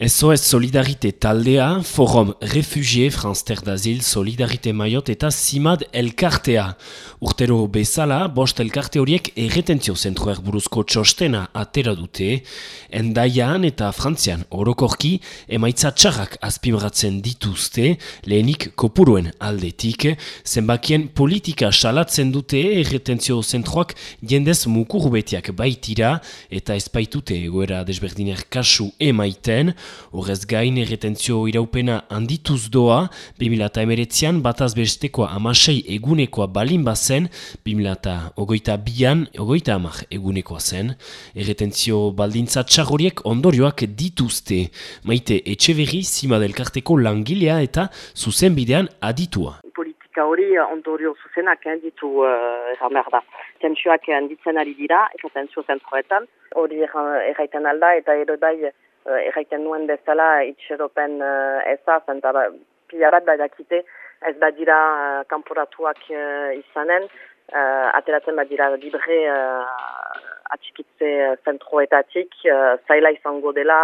SOS Solidarite taldea, Forum Refugie France Terre d'Azil Solidarite Maiot eta Simad Elkartea. Urtero bezala, bost elkarte horiek erretentzio zentruak buruzko txostena atera dute, endaian eta frantzian orokorki emaitza txarrak azpimratzen dituzte, lehenik kopuruen aldetik, zenbakien politika salatzen dute erretentzio zentruak jendez mukurbetiak baitira eta ezpaitute egoera desberdinak kasu emaiten, Horrez gain erretentzio iraupena handituz doa, 2008an bataz bestekoa amasei egunekoa balin bazen, 2008an ogoita amak egunekoa zen. Erretentzio baldintza txarroriek ondorioak dituzte. Maite etxeverri zima delkarteko langilea eta zuzenbidean aditua politika hori ondorio zuzenak eh, ditu uh, erramer da. Tentsioak handitzen ari dira, erretentzio zentroetan, hori erraiten alda eta erodai uh, erraiten nuen bezala itxeropen uh, eza, zenta ba, pila bat badakite ez badira uh, kanporatuak uh, izanen, uh, ateratzen badira libre uh, atxikitze zentroetatik, uh, zaila izango dela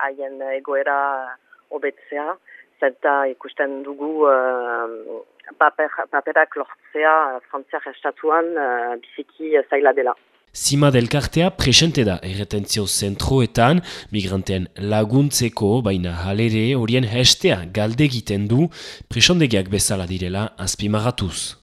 haien uh, egoera obetzea, zenta ikusten dugu uh, paper, paperak lortzea frantziak estatuan uh, biziki zaila dela. Zima delkartea presente da erretentzio zentroetan, migranteen laguntzeko, baina halere horien hestea galdegiten du presondegiak bezala direla azpimaratuz.